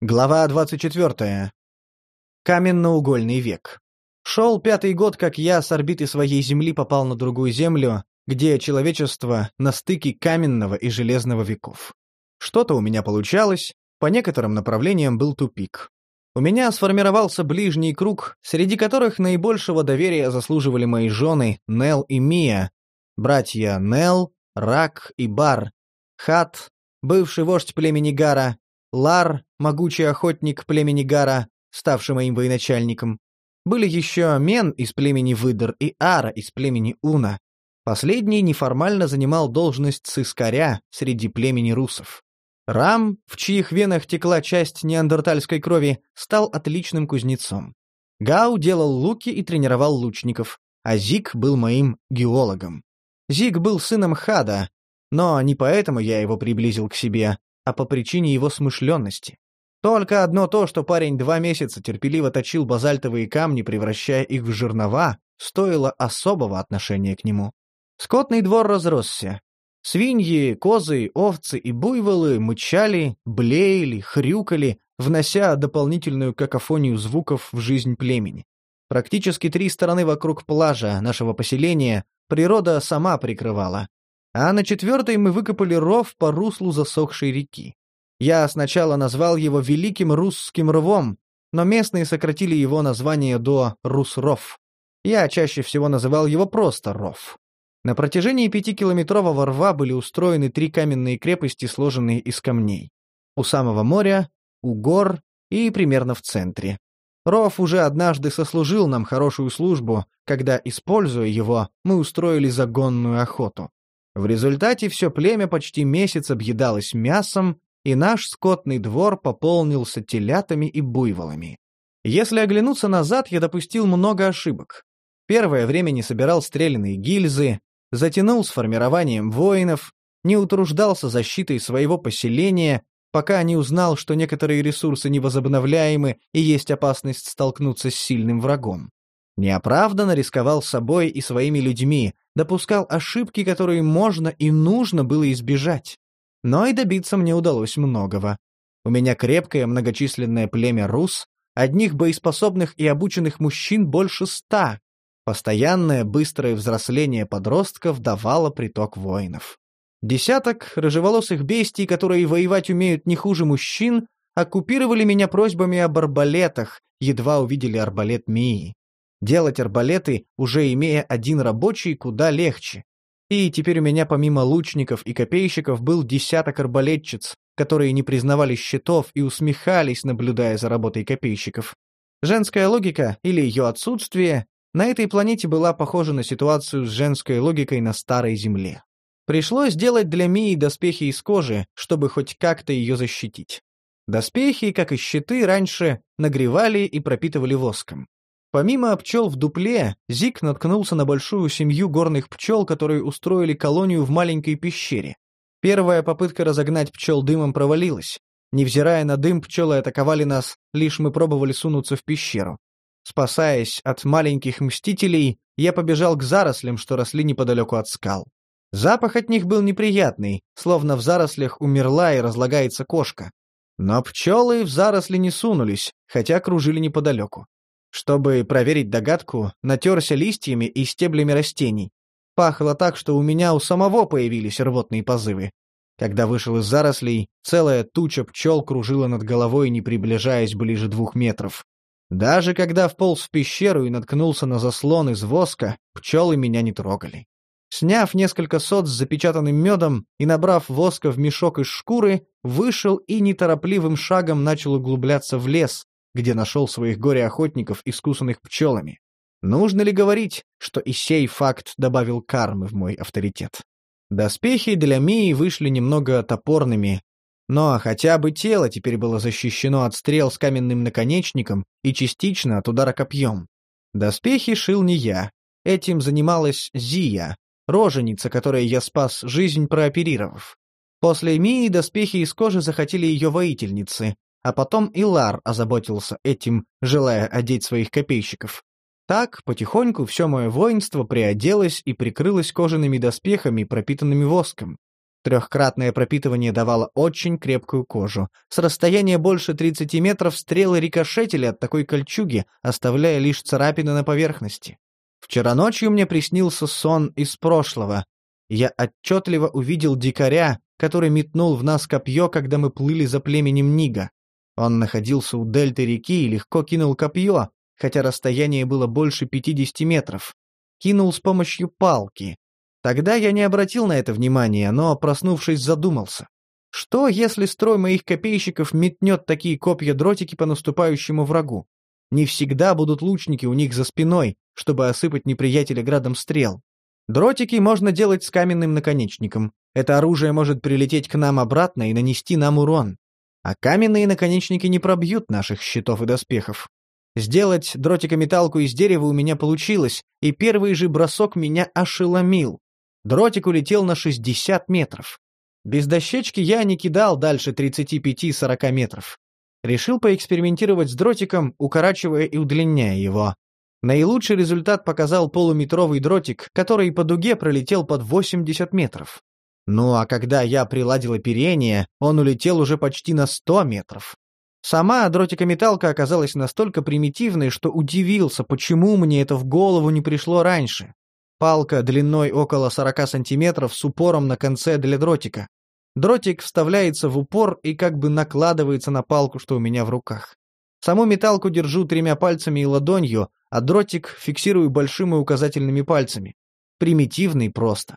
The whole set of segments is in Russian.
Глава 24. Каменноугольный век. Шел пятый год, как я с орбиты своей Земли попал на другую Землю, где человечество на стыке каменного и железного веков. Что-то у меня получалось, по некоторым направлениям был тупик. У меня сформировался ближний круг, среди которых наибольшего доверия заслуживали мои жены Нел и Мия, братья Нел, Рак и Бар, Хат, бывший вождь племени Гара, Лар, могучий охотник племени Гара, ставший моим военачальником. Были еще Мен из племени Выдр и Ара из племени Уна. Последний неформально занимал должность сыскаря среди племени русов. Рам, в чьих венах текла часть неандертальской крови, стал отличным кузнецом. Гау делал луки и тренировал лучников, а Зиг был моим геологом. Зиг был сыном Хада, но не поэтому я его приблизил к себе, а по причине его смышленности. Только одно то, что парень два месяца терпеливо точил базальтовые камни, превращая их в жернова, стоило особого отношения к нему. Скотный двор разросся. Свиньи, козы, овцы и буйволы мычали, блеяли, хрюкали, внося дополнительную какофонию звуков в жизнь племени. Практически три стороны вокруг плажа нашего поселения природа сама прикрывала, а на четвертой мы выкопали ров по руслу засохшей реки. Я сначала назвал его Великим Русским рвом, но местные сократили его название до Русров. Я чаще всего называл его просто ров. На протяжении пятикилометрового рва были устроены три каменные крепости, сложенные из камней. У самого моря, у гор и примерно в центре. Ров уже однажды сослужил нам хорошую службу, когда, используя его, мы устроили загонную охоту. В результате все племя почти месяц объедалось мясом, и наш скотный двор пополнился телятами и буйволами. Если оглянуться назад, я допустил много ошибок. Первое время не собирал стрелянные гильзы, затянул с формированием воинов, не утруждался защитой своего поселения, пока не узнал, что некоторые ресурсы невозобновляемы и есть опасность столкнуться с сильным врагом. Неоправданно рисковал собой и своими людьми, допускал ошибки, которые можно и нужно было избежать. Но и добиться мне удалось многого. У меня крепкое многочисленное племя рус, одних боеспособных и обученных мужчин больше ста. Постоянное быстрое взросление подростков давало приток воинов. Десяток рыжеволосых бестий, которые воевать умеют не хуже мужчин, оккупировали меня просьбами об арбалетах, едва увидели арбалет Мии. Делать арбалеты, уже имея один рабочий, куда легче. И теперь у меня помимо лучников и копейщиков был десяток арбалетчиц, которые не признавали щитов и усмехались, наблюдая за работой копейщиков. Женская логика, или ее отсутствие, на этой планете была похожа на ситуацию с женской логикой на Старой Земле. Пришлось делать для Мии доспехи из кожи, чтобы хоть как-то ее защитить. Доспехи, как и щиты, раньше нагревали и пропитывали воском. Помимо пчел в дупле, Зик наткнулся на большую семью горных пчел, которые устроили колонию в маленькой пещере. Первая попытка разогнать пчел дымом провалилась. Невзирая на дым, пчелы атаковали нас, лишь мы пробовали сунуться в пещеру. Спасаясь от маленьких мстителей, я побежал к зарослям, что росли неподалеку от скал. Запах от них был неприятный, словно в зарослях умерла и разлагается кошка. Но пчелы в заросли не сунулись, хотя кружили неподалеку. Чтобы проверить догадку, натерся листьями и стеблями растений. Пахло так, что у меня у самого появились рвотные позывы. Когда вышел из зарослей, целая туча пчел кружила над головой, не приближаясь ближе двух метров. Даже когда вполз в пещеру и наткнулся на заслон из воска, пчелы меня не трогали. Сняв несколько сот с запечатанным медом и набрав воска в мешок из шкуры, вышел и неторопливым шагом начал углубляться в лес, где нашел своих горе-охотников, искусанных пчелами. Нужно ли говорить, что и сей факт добавил кармы в мой авторитет? Доспехи для Мии вышли немного топорными, но хотя бы тело теперь было защищено от стрел с каменным наконечником и частично от удара копьем. Доспехи шил не я. Этим занималась Зия, роженица, которой я спас жизнь, прооперировав. После Мии доспехи из кожи захотели ее воительницы, а потом и Лар озаботился этим, желая одеть своих копейщиков. Так, потихоньку все мое воинство приоделось и прикрылось кожаными доспехами, пропитанными воском. Трехкратное пропитывание давало очень крепкую кожу. С расстояния больше 30 метров стрелы рикошетили от такой кольчуги, оставляя лишь царапины на поверхности. Вчера ночью мне приснился сон из прошлого. Я отчетливо увидел дикаря, который метнул в нас копье, когда мы плыли за племенем Нига. Он находился у дельты реки и легко кинул копье, хотя расстояние было больше 50 метров. Кинул с помощью палки. Тогда я не обратил на это внимания, но, проснувшись, задумался. Что, если строй моих копейщиков метнет такие копья-дротики по наступающему врагу? Не всегда будут лучники у них за спиной, чтобы осыпать неприятеля градом стрел. Дротики можно делать с каменным наконечником. Это оружие может прилететь к нам обратно и нанести нам урон. А каменные наконечники не пробьют наших щитов и доспехов. Сделать дротикометалку из дерева у меня получилось, и первый же бросок меня ошеломил. Дротик улетел на 60 метров. Без дощечки я не кидал дальше 35-40 метров. Решил поэкспериментировать с дротиком, укорачивая и удлиняя его. Наилучший результат показал полуметровый дротик, который по дуге пролетел под 80 метров. Ну а когда я приладил оперение, он улетел уже почти на 100 метров. Сама дротикометалка оказалась настолько примитивной, что удивился, почему мне это в голову не пришло раньше. Палка длиной около 40 сантиметров с упором на конце для дротика. Дротик вставляется в упор и как бы накладывается на палку, что у меня в руках. Саму металку держу тремя пальцами и ладонью, а дротик фиксирую большим и указательными пальцами. Примитивный просто.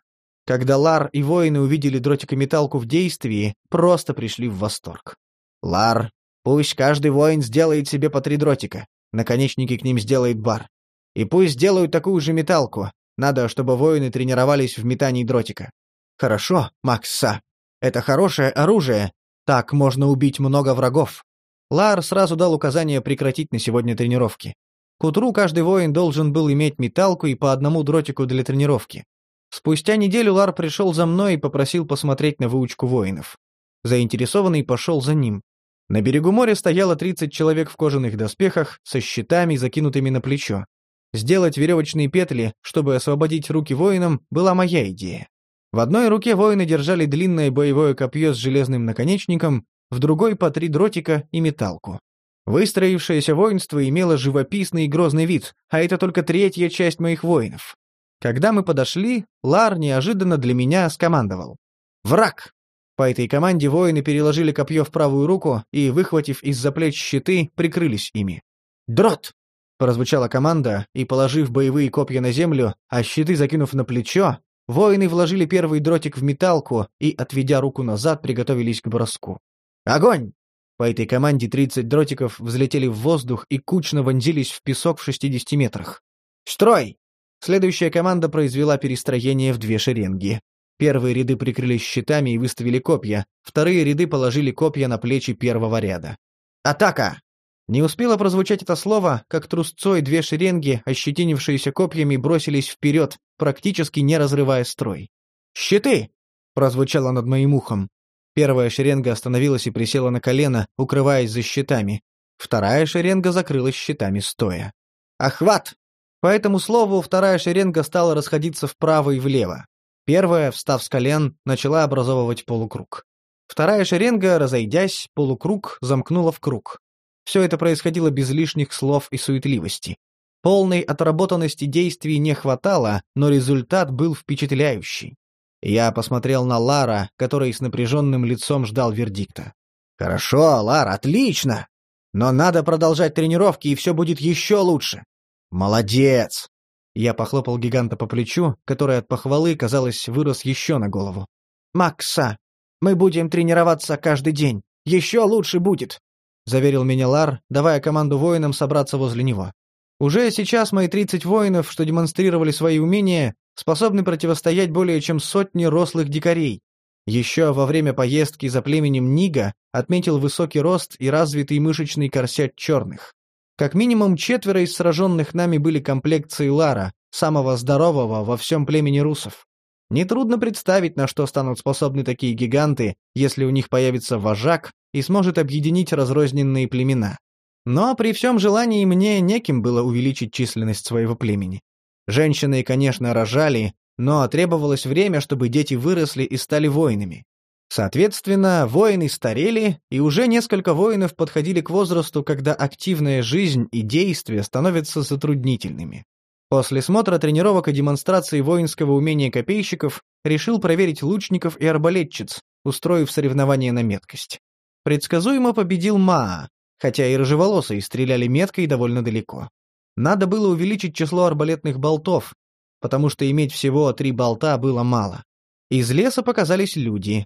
Когда Лар и воины увидели дротикометалку в действии, просто пришли в восторг. «Лар, пусть каждый воин сделает себе по три дротика. Наконечники к ним сделает бар. И пусть сделают такую же металку, надо, чтобы воины тренировались в метании дротика. Хорошо, Макса. Это хорошее оружие. Так можно убить много врагов. Лар сразу дал указание прекратить на сегодня тренировки. К утру каждый воин должен был иметь металку и по одному дротику для тренировки. Спустя неделю Лар пришел за мной и попросил посмотреть на выучку воинов. Заинтересованный пошел за ним. На берегу моря стояло 30 человек в кожаных доспехах со щитами, закинутыми на плечо. Сделать веревочные петли, чтобы освободить руки воинам, была моя идея. В одной руке воины держали длинное боевое копье с железным наконечником, в другой по три дротика и металку. Выстроившееся воинство имело живописный и грозный вид, а это только третья часть моих воинов. Когда мы подошли, Лар неожиданно для меня скомандовал. «Враг!» По этой команде воины переложили копье в правую руку и, выхватив из-за плеч щиты, прикрылись ими. «Дрот!» Прозвучала команда, и, положив боевые копья на землю, а щиты закинув на плечо, воины вложили первый дротик в металку и, отведя руку назад, приготовились к броску. «Огонь!» По этой команде 30 дротиков взлетели в воздух и кучно вонзились в песок в 60 метрах. «Строй!» Следующая команда произвела перестроение в две шеренги. Первые ряды прикрылись щитами и выставили копья, вторые ряды положили копья на плечи первого ряда. «Атака!» Не успело прозвучать это слово, как трусцой две шеренги, ощетинившиеся копьями, бросились вперед, практически не разрывая строй. «Щиты!» — прозвучало над моим ухом. Первая шеренга остановилась и присела на колено, укрываясь за щитами. Вторая шеренга закрылась щитами стоя. «Охват!» По этому слову вторая шеренга стала расходиться вправо и влево. Первая, встав с колен, начала образовывать полукруг. Вторая шеренга, разойдясь, полукруг замкнула в круг. Все это происходило без лишних слов и суетливости. Полной отработанности действий не хватало, но результат был впечатляющий. Я посмотрел на Лара, который с напряженным лицом ждал вердикта. «Хорошо, Лар, отлично! Но надо продолжать тренировки, и все будет еще лучше!» «Молодец!» Я похлопал гиганта по плечу, который от похвалы, казалось, вырос еще на голову. «Макса, мы будем тренироваться каждый день. Еще лучше будет. — заверил меня Лар, давая команду воинам собраться возле него. «Уже сейчас мои 30 воинов, что демонстрировали свои умения, способны противостоять более чем сотне рослых дикарей. Еще во время поездки за племенем Нига отметил высокий рост и развитый мышечный корсет черных. Как минимум четверо из сраженных нами были комплекцией Лара, самого здорового во всем племени русов. Нетрудно представить, на что станут способны такие гиганты, если у них появится вожак и сможет объединить разрозненные племена. Но при всем желании мне неким было увеличить численность своего племени. Женщины, конечно, рожали, но требовалось время, чтобы дети выросли и стали воинами. Соответственно, воины старели, и уже несколько воинов подходили к возрасту, когда активная жизнь и действия становятся затруднительными. После смотра тренировок и демонстрации воинского умения копейщиков решил проверить лучников и арбалетчиц, устроив соревнование на меткость. Предсказуемо победил Маа, хотя и рыжеволосые стреляли метко и довольно далеко. Надо было увеличить число арбалетных болтов, потому что иметь всего три болта было мало. Из леса показались люди.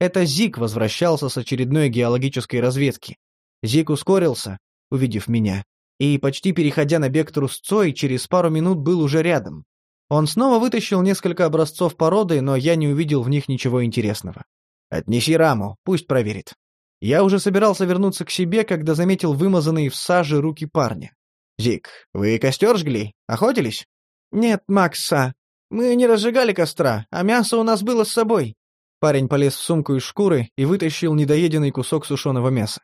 Это Зик возвращался с очередной геологической разведки. Зик ускорился, увидев меня, и, почти переходя на бег трусцой, через пару минут был уже рядом. Он снова вытащил несколько образцов породы, но я не увидел в них ничего интересного. «Отнеси раму, пусть проверит». Я уже собирался вернуться к себе, когда заметил вымазанные в саже руки парня. «Зик, вы костер жгли? Охотились?» «Нет, Макса. Мы не разжигали костра, а мясо у нас было с собой». Парень полез в сумку из шкуры и вытащил недоеденный кусок сушеного мяса.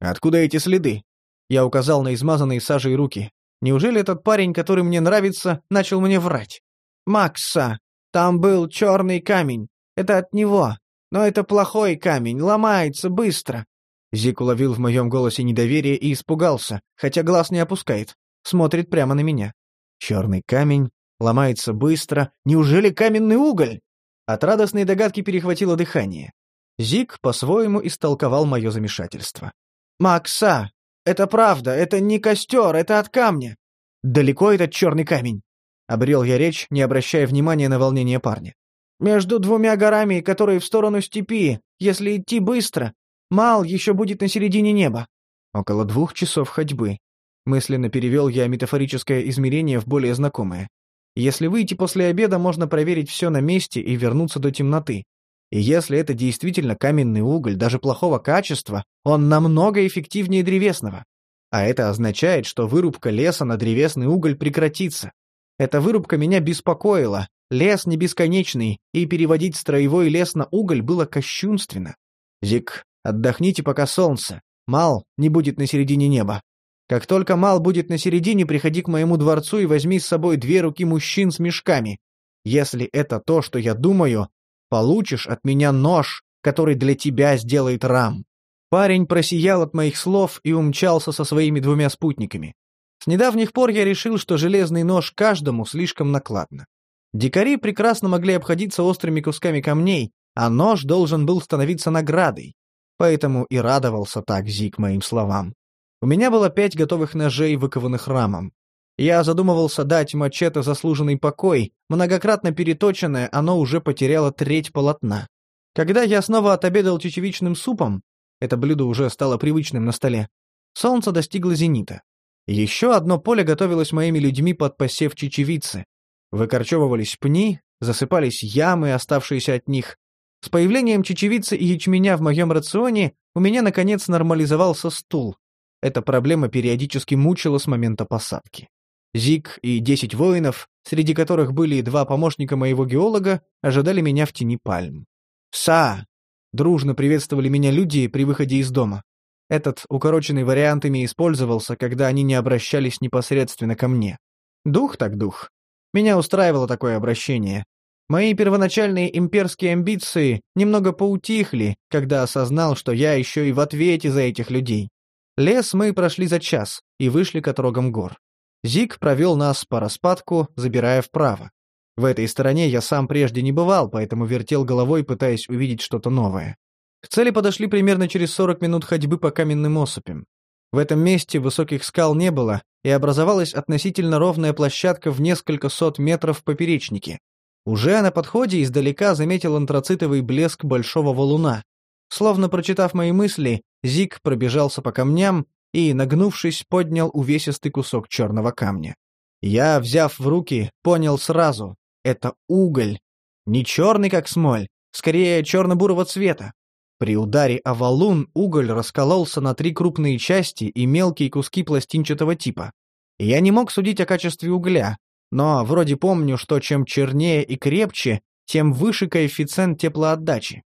«Откуда эти следы?» Я указал на измазанные сажей руки. Неужели этот парень, который мне нравится, начал мне врать? «Макса, там был черный камень. Это от него. Но это плохой камень, ломается быстро». Зик уловил в моем голосе недоверие и испугался, хотя глаз не опускает. Смотрит прямо на меня. Черный камень, ломается быстро. Неужели каменный уголь? От радостной догадки перехватило дыхание. Зик по-своему истолковал мое замешательство. «Макса, это правда, это не костер, это от камня. Далеко этот черный камень?» Обрел я речь, не обращая внимания на волнение парня. «Между двумя горами, которые в сторону степи, если идти быстро, Мал еще будет на середине неба». Около двух часов ходьбы. Мысленно перевел я метафорическое измерение в более знакомое. Если выйти после обеда, можно проверить все на месте и вернуться до темноты. И если это действительно каменный уголь, даже плохого качества, он намного эффективнее древесного. А это означает, что вырубка леса на древесный уголь прекратится. Эта вырубка меня беспокоила. Лес не бесконечный, и переводить строевой лес на уголь было кощунственно. Зик, отдохните пока солнце. Мал не будет на середине неба. Как только Мал будет на середине, приходи к моему дворцу и возьми с собой две руки мужчин с мешками. Если это то, что я думаю, Получишь от меня нож, который для тебя сделает рам». Парень просиял от моих слов и умчался со своими двумя спутниками. С недавних пор я решил, что железный нож каждому слишком накладно. Дикари прекрасно могли обходиться острыми кусками камней, а нож должен был становиться наградой. Поэтому и радовался так Зик моим словам. У меня было пять готовых ножей, выкованных рамом. Я задумывался дать мачете заслуженный покой, многократно переточенное, оно уже потеряло треть полотна. Когда я снова отобедал чечевичным супом, это блюдо уже стало привычным на столе, солнце достигло зенита. Еще одно поле готовилось моими людьми под посев чечевицы. Выкорчевывались пни, засыпались ямы, оставшиеся от них. С появлением чечевицы и ячменя в моем рационе у меня, наконец, нормализовался стул. Эта проблема периодически мучила с момента посадки. Зик и десять воинов, среди которых были и два помощника моего геолога, ожидали меня в тени пальм. «Са!» — дружно приветствовали меня люди при выходе из дома. Этот укороченный вариантами использовался, когда они не обращались непосредственно ко мне. Дух так дух. Меня устраивало такое обращение. Мои первоначальные имперские амбиции немного поутихли, когда осознал, что я еще и в ответе за этих людей. Лес мы прошли за час и вышли к отрогам гор. Зиг провел нас по распадку, забирая вправо. В этой стороне я сам прежде не бывал, поэтому вертел головой, пытаясь увидеть что-то новое. К цели подошли примерно через 40 минут ходьбы по каменным осыпям. В этом месте высоких скал не было, и образовалась относительно ровная площадка в несколько сот метров в поперечнике. Уже на подходе издалека заметил антрацитовый блеск большого валуна. Словно прочитав мои мысли, Зиг пробежался по камням, и, нагнувшись, поднял увесистый кусок черного камня. Я, взяв в руки, понял сразу — это уголь. Не черный, как смоль, скорее черно-бурого цвета. При ударе о валун уголь раскололся на три крупные части и мелкие куски пластинчатого типа. Я не мог судить о качестве угля, но вроде помню, что чем чернее и крепче, тем выше коэффициент теплоотдачи.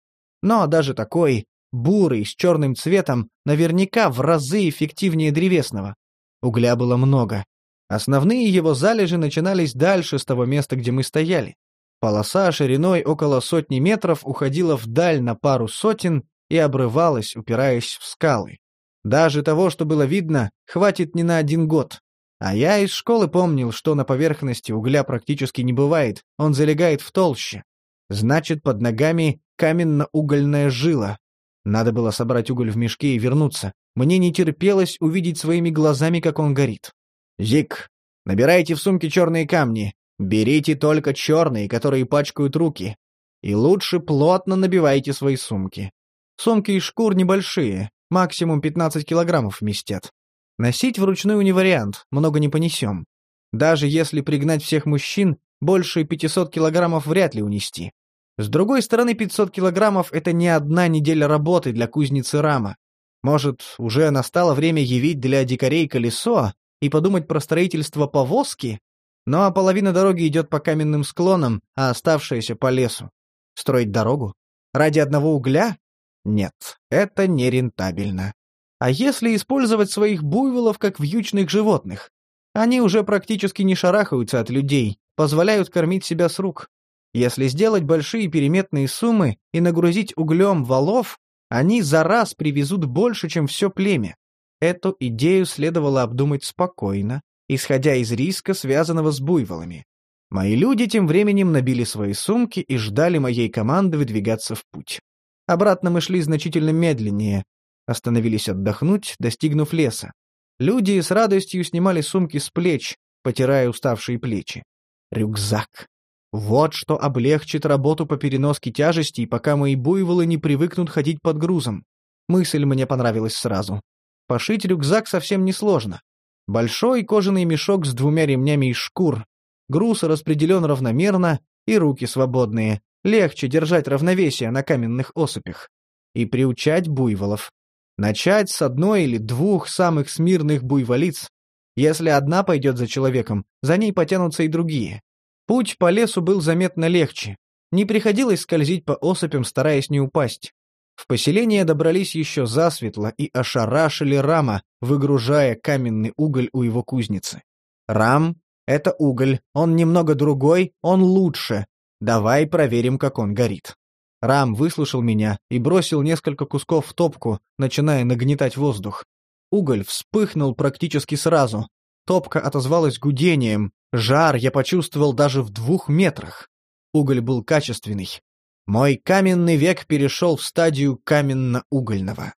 Но даже такой, бурый, с черным цветом, наверняка в разы эффективнее древесного. Угля было много. Основные его залежи начинались дальше с того места, где мы стояли. Полоса шириной около сотни метров уходила вдаль на пару сотен и обрывалась, упираясь в скалы. Даже того, что было видно, хватит не на один год. А я из школы помнил, что на поверхности угля практически не бывает, он залегает в толще. Значит, под ногами каменно-угольная жила. Надо было собрать уголь в мешке и вернуться. Мне не терпелось увидеть своими глазами, как он горит. «Зик, набирайте в сумке черные камни. Берите только черные, которые пачкают руки. И лучше плотно набивайте свои сумки. Сумки из шкур небольшие, максимум 15 килограммов вместят. Носить вручную не вариант, много не понесем. Даже если пригнать всех мужчин, больше 500 килограммов вряд ли унести. С другой стороны, 500 килограммов — это не одна неделя работы для кузницы Рама. Может, уже настало время явить для дикарей колесо и подумать про строительство повозки? Ну а половина дороги идет по каменным склонам, а оставшаяся по лесу. Строить дорогу? Ради одного угля? Нет, это нерентабельно. А если использовать своих буйволов как вьючных животных? Они уже практически не шарахаются от людей, позволяют кормить себя с рук. Если сделать большие переметные суммы и нагрузить углем валов, они за раз привезут больше, чем все племя. Эту идею следовало обдумать спокойно, исходя из риска, связанного с буйволами. Мои люди тем временем набили свои сумки и ждали моей команды выдвигаться в путь. Обратно мы шли значительно медленнее, остановились отдохнуть, достигнув леса. Люди с радостью снимали сумки с плеч, потирая уставшие плечи. Рюкзак. Вот что облегчит работу по переноске тяжестей, пока мои буйволы не привыкнут ходить под грузом. Мысль мне понравилась сразу. Пошить рюкзак совсем несложно. Большой кожаный мешок с двумя ремнями из шкур. Груз распределен равномерно, и руки свободные. Легче держать равновесие на каменных осыпях. И приучать буйволов. Начать с одной или двух самых смирных буйволиц. Если одна пойдет за человеком, за ней потянутся и другие. Путь по лесу был заметно легче. Не приходилось скользить по осыпям, стараясь не упасть. В поселение добрались еще засветло и ошарашили Рама, выгружая каменный уголь у его кузницы. «Рам — это уголь, он немного другой, он лучше. Давай проверим, как он горит». Рам выслушал меня и бросил несколько кусков в топку, начиная нагнетать воздух. Уголь вспыхнул практически сразу. Топка отозвалась гудением, Жар я почувствовал даже в двух метрах. Уголь был качественный. Мой каменный век перешел в стадию каменно-угольного.